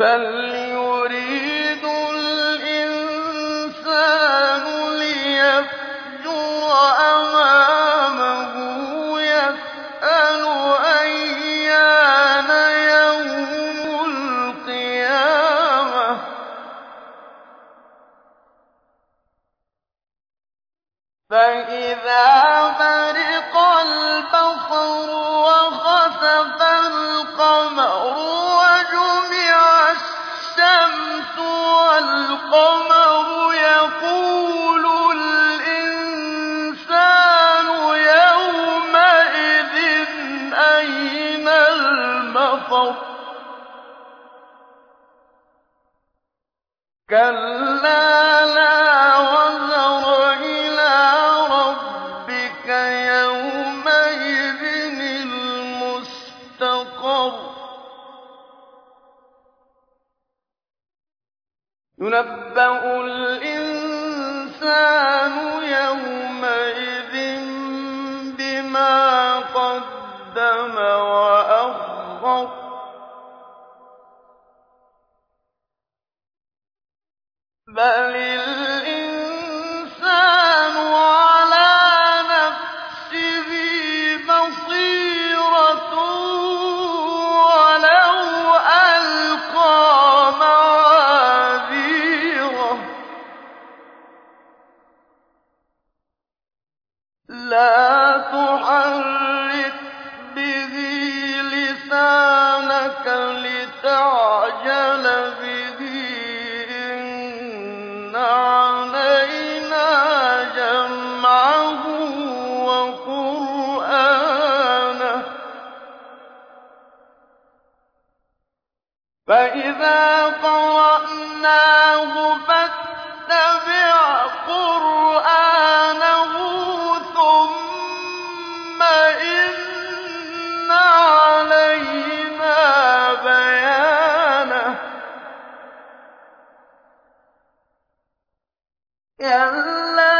بَلْ يُرِيدُ الْإِنسَانُ لِيَفْجُرَ أَمَامَهُ يَسْأَلُ يَوْمُ الْقِيَامَةِ فَإِذَا وَالْقَمَرُ يَقُولُ الْإِنسَانُ يَوْمَئِذٍ أَيْنَ يُنَبَّأُ الْإِنسَانُ يَوْمَئِذٍ بِمَا قَدَّمَ وَأَخَّرَ بَلِ لَّا تُحَرِّكْ بِهِ لِسَانَكَ لِتَعْجَلَ بِهِ ۚ. إِنَّ عَلَيْنَا جَمْعَهُ وَقُرْآنَهُ ۚ. فَإِذَا قَرَأْنَاهُ كَلَّا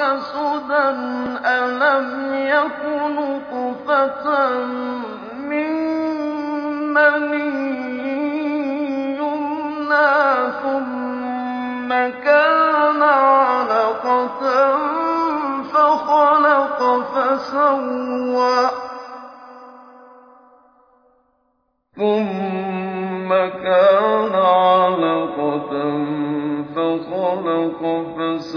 سُدًى أَلَمْ يَكُ نُطْفَةً مِّن مَّنِيٍّ يُمْنَىٰ ثُمَّ كَانَ عَلَقَةً فَخَلَقَ فَسَوَّىٰ مِنْهُ الزَّوْجَيْنِ الذَّكَرَ وَالْأُنثَىٰ ۚ أَلَيْسَ